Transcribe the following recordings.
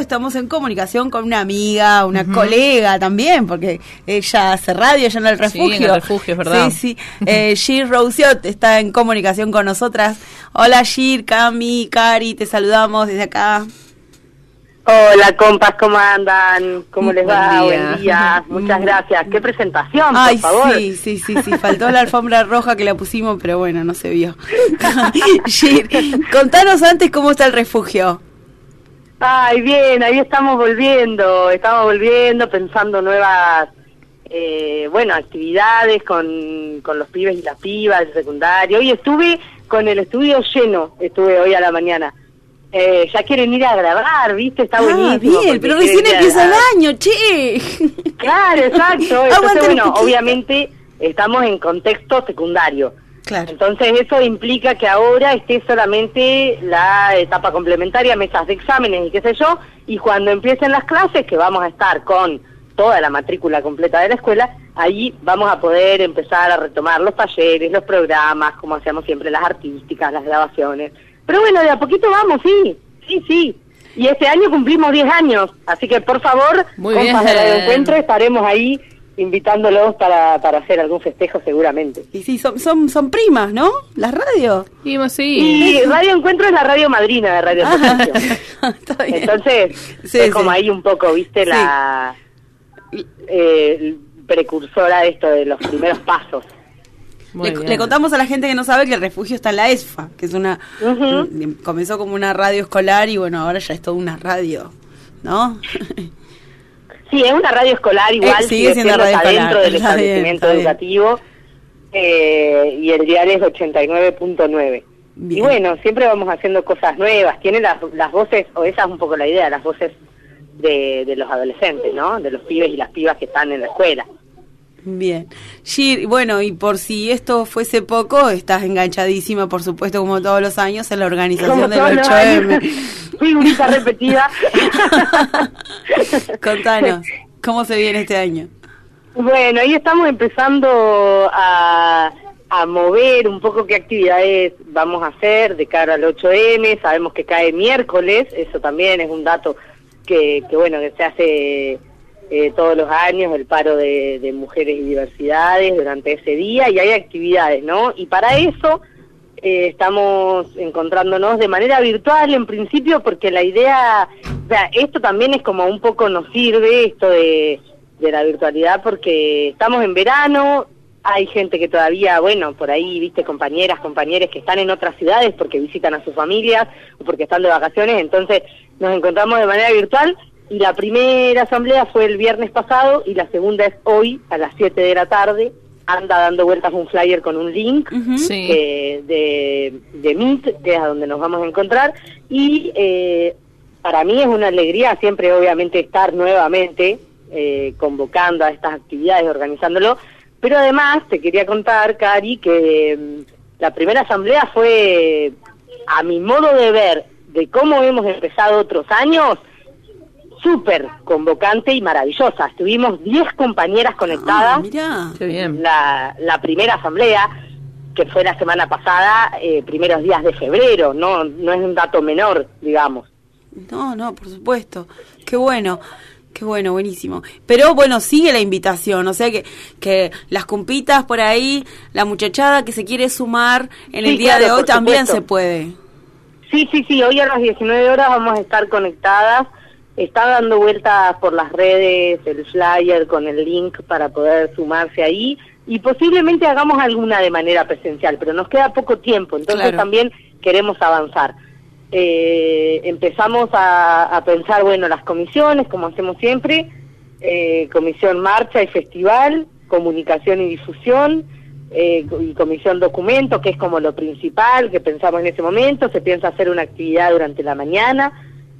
Estamos en comunicación con una amiga, una colega también, porque ella hace radio, ella en el refugio. Sí, en el refugio, es verdad. Sí, sí. Eh, Gir Rousiot está en comunicación con nosotras. Hola Gir, Cami, Cari, te saludamos desde acá. Hola compas, ¿cómo andan? ¿Cómo les va? Buen día. Buen día. Muchas gracias. Qué presentación, Ay, por favor. sí, sí, sí, sí. Faltó la alfombra roja que la pusimos, pero bueno, no se vio. Gir, contanos antes cómo está el refugio. Ay, bien, ahí estamos volviendo, estamos volviendo, pensando nuevas, eh, bueno, actividades con, con los pibes y las pibas del secundario. Hoy estuve con el estudio lleno, estuve hoy a la mañana. Eh, ya quieren ir a grabar, ¿viste? Está Ah, buenísimo. bien, pero recién empieza el año, che. Claro, exacto. Entonces, bueno, obviamente estamos en contexto secundario. Claro. Entonces eso implica que ahora esté solamente la etapa complementaria, mesas de exámenes y qué sé yo, y cuando empiecen las clases, que vamos a estar con toda la matrícula completa de la escuela, ahí vamos a poder empezar a retomar los talleres, los programas, como hacemos siempre, las artísticas, las grabaciones. Pero bueno, de a poquito vamos, sí, sí, sí. Y este año cumplimos 10 años, así que por favor, Muy compas de bien. Encuentro, estaremos ahí invitándolos para, para hacer algún festejo seguramente. Y sí, son, son, son primas, ¿no? Las radios. Y más sí. Y Radio Encuentro es la radio madrina de Radio Ah, Encuentro. está bien. Entonces, Sí, es como sí. ahí un poco, viste, la eh, precursora de esto de los primeros pasos. Le, contamos a la gente que no sabe que el refugio está en la ESFA, que es una... Comenzó como una radio escolar y bueno, ahora ya es toda una radio, ¿no? Sí, es una radio escolar igual, Eh, sigue siendo radio escolar. dentro del Está establecimiento bien. educativo eh, y el diario es 89.9. Bien. Y bueno, siempre vamos haciendo cosas nuevas, tiene las, las voces, o esa es un poco la idea, las voces de, de los adolescentes, ¿no? De los pibes y las pibas que están en la escuela. Bien. Gir, bueno, y por si esto fuese poco, estás enganchadísima, por supuesto, como todos los años, en la organización Como del todos los 8M. Figurita repetida. Contanos, ¿cómo se viene este año? Bueno, ahí estamos empezando a, a mover un poco qué actividades vamos a hacer de cara al 8M. Sabemos que cae miércoles, eso también es un dato que, que bueno, que se hace eh, todos los años, el paro de, de mujeres y diversidades durante ese día, y hay actividades, ¿no? Y para eso eh, estamos encontrándonos de manera virtual en principio porque la idea, o sea, esto también es como un poco nos sirve esto de, de la virtualidad porque estamos en verano, hay gente que todavía, bueno, por ahí, viste, compañeras, compañeros que están en otras ciudades porque visitan a sus familias o porque están de vacaciones, entonces nos encontramos de manera virtual y la primera asamblea fue el viernes pasado y la segunda es hoy a las 7 de la tarde. Anda dando vueltas un flyer con un link. Sí. eh, de, de Meet, que es a donde nos vamos a encontrar. Y eh, para mí es una alegría siempre, obviamente, estar nuevamente eh, convocando a estas actividades, organizándolo. Pero además te quería contar, Cari, que mm, la primera asamblea fue, a mi modo de ver, de cómo hemos empezado otros años, súper convocante y maravillosa. Estuvimos 10 compañeras conectadas Ah, mirá. Qué bien. la, la primera asamblea, que fue la semana pasada, eh, primeros días de febrero, no, no es un dato menor, digamos. No, no, por supuesto. Qué bueno. Qué bueno, buenísimo. Pero bueno, sigue la invitación, o sea que, que las compitas por ahí, la muchachada que se quiere sumar en Sí, el día claro, de hoy también supuesto. se puede. Sí, sí, sí, hoy a las 19 horas vamos a estar conectadas. Está dando vueltas por las redes el flyer con el link para poder sumarse ahí y posiblemente hagamos alguna de manera presencial, pero nos queda poco tiempo, entonces Claro. también queremos avanzar. Eh, empezamos a, a pensar, bueno, las comisiones, como hacemos siempre, eh, comisión marcha y festival, comunicación y difusión, eh, y comisión documento, que es como lo principal que pensamos en ese momento, se piensa hacer una actividad durante la mañana,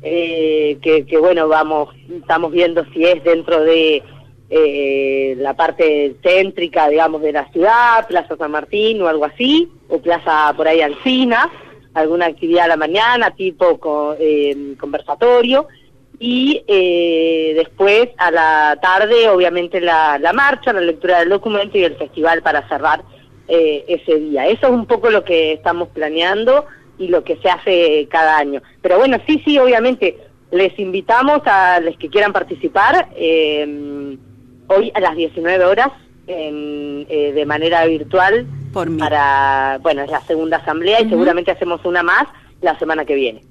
eh, que, bueno, vamos, estamos viendo si es dentro de eh, la parte céntrica, digamos, de la ciudad, Plaza San Martín o algo así, o Plaza por ahí Alcina, alguna actividad a la mañana, tipo co- eh, conversatorio, y eh, después a la tarde, obviamente, la, la marcha, la lectura del documento y el festival para cerrar eh, ese día. Eso es un poco lo que estamos planeando y lo que se hace cada año. Pero bueno, sí, sí, obviamente, les invitamos a los que quieran participar eh, hoy a las 19 horas en, eh, de manera virtual Por mí. para, bueno, es la segunda asamblea y seguramente hacemos una más la semana que viene.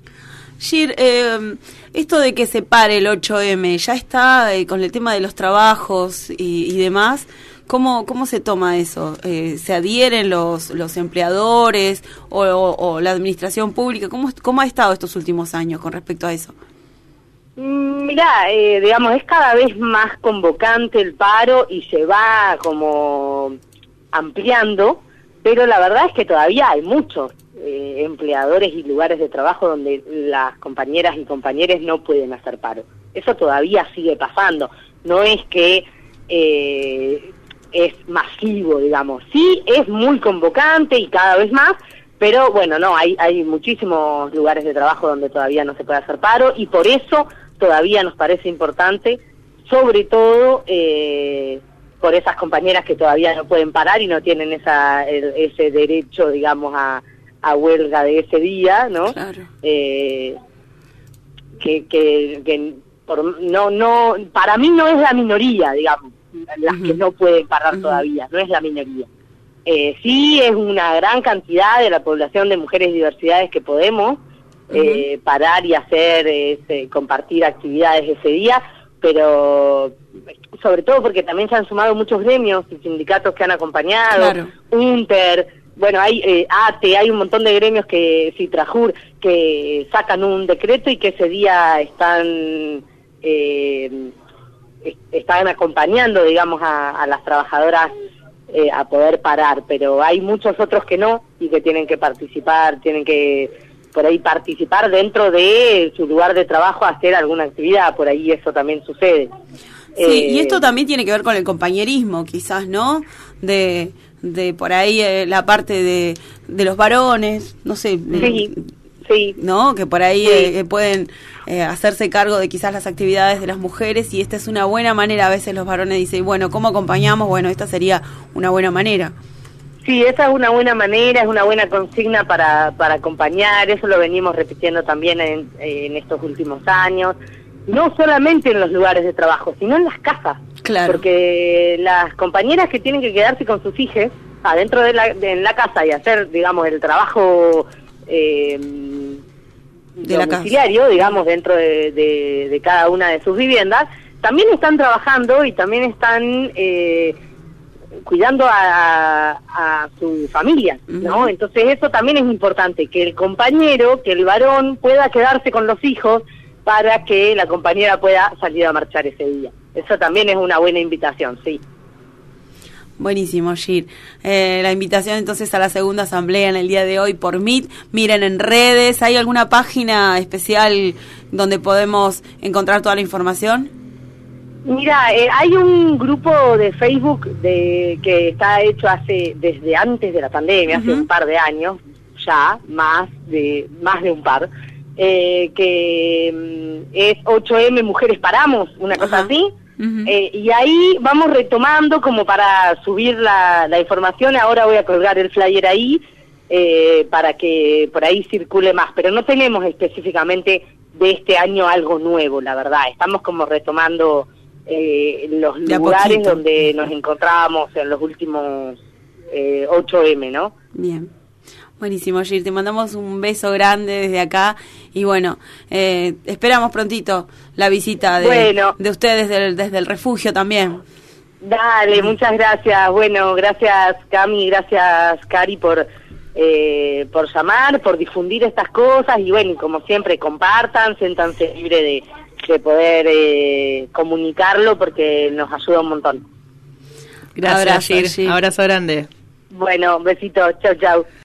Gir, eh, esto de que se pare el 8M, ¿ya está eh, con el tema de los trabajos y, y demás? ¿Cómo, ¿Cómo se toma eso? Eh, ¿Se adhieren los, los empleadores o, la administración pública? ¿Cómo, ¿Cómo ha estado estos últimos años con respecto a eso? Mm, Mirá, eh, digamos, es cada vez más convocante el paro y se va como ampliando, pero la verdad es que todavía hay muchos eh, empleadores y lugares de trabajo donde las compañeras y compañeros no pueden hacer paro. Eso todavía sigue pasando. No es que eh, es masivo, digamos. Sí, es muy convocante y cada vez más, pero bueno, no, hay, hay muchísimos lugares de trabajo donde todavía no se puede hacer paro y por eso todavía nos parece importante, sobre todo eh, por esas compañeras que todavía no pueden parar y no tienen esa, el- ese derecho, digamos, a, a huelga de ese día, ¿no? Claro. Eh, que, que, que por, no, no, para mí no es la minoría, digamos, las que no pueden parar todavía, no es la minoría. Eh, sí es una gran cantidad de la población de mujeres y diversidades que podemos eh, parar y hacer, este, compartir actividades ese día, pero sobre todo porque también se han sumado muchos gremios y sindicatos que han acompañado, Claro. UNTER, bueno, hay eh, ATE, hay un montón de gremios que, Citrajur, que sacan un decreto y que ese día están eh, est- están acompañando, digamos, a, a las trabajadoras eh, a poder parar, pero hay muchos otros que no y que tienen que participar, tienen que por ahí participar dentro de su lugar de trabajo, hacer alguna actividad, por ahí eso también sucede. Sí, y Eh, esto también tiene que ver con el compañerismo, quizás, ¿no? De, de por ahí eh, la parte de, de los varones, no sé, de- Sí, sí. ¿no? Que por ahí Sí. eh, pueden eh, hacerse cargo de quizás las actividades de las mujeres y esta es una buena manera, a veces los varones dicen, bueno, ¿cómo acompañamos? Bueno, esta sería una buena manera. Sí, esa es una buena manera, es una buena consigna para, para acompañar, eso lo venimos repitiendo también en, en estos últimos años, no solamente en los lugares de trabajo, sino en las casas, Claro. porque las compañeras que tienen que quedarse con sus hijos adentro de la, de- en la casa y hacer, digamos, el trabajo eh, De la domiciliario, digamos, dentro de, de- de cada una de sus viviendas, también están trabajando y también están... Eh, cuidando a, a su familia, ¿no? Entonces eso también es importante, que el compañero, que el varón pueda quedarse con los hijos para que la compañera pueda salir a marchar ese día. Eso también es una buena invitación, sí. Buenísimo, Gir. Eh, la invitación entonces a la segunda asamblea en el día de hoy por Meet. Miren en redes, ¿hay alguna página especial donde podemos encontrar toda la información? Mira, eh, hay un grupo de Facebook de que está hecho hace desde antes de la pandemia, hace un par de años, ya más de más de un par, eh, que mm, es 8M Mujeres Paramos, una cosa así. Eh, y ahí vamos retomando como para subir la, la información. Ahora voy a colgar el flyer ahí eh, para que por ahí circule más. Pero no tenemos específicamente de este año algo nuevo, la verdad. Estamos como retomando eh, los De lugares donde nos encontrábamos en los últimos eh, 8M, ¿no? Bien. Buenísimo, Gir. Te mandamos un beso grande desde acá. Y bueno, eh, esperamos prontito la visita de, Bueno. de ustedes del- desde el refugio también. Dale, muchas gracias. Bueno, gracias Cami, gracias Cari por eh, por llamar, por difundir estas cosas y bueno, como siempre compartan, siéntanse libre de, de poder eh, comunicarlo porque nos ayuda un montón. Gracias, Abrazo. Abrazo grande. Bueno, besitos, chau chau.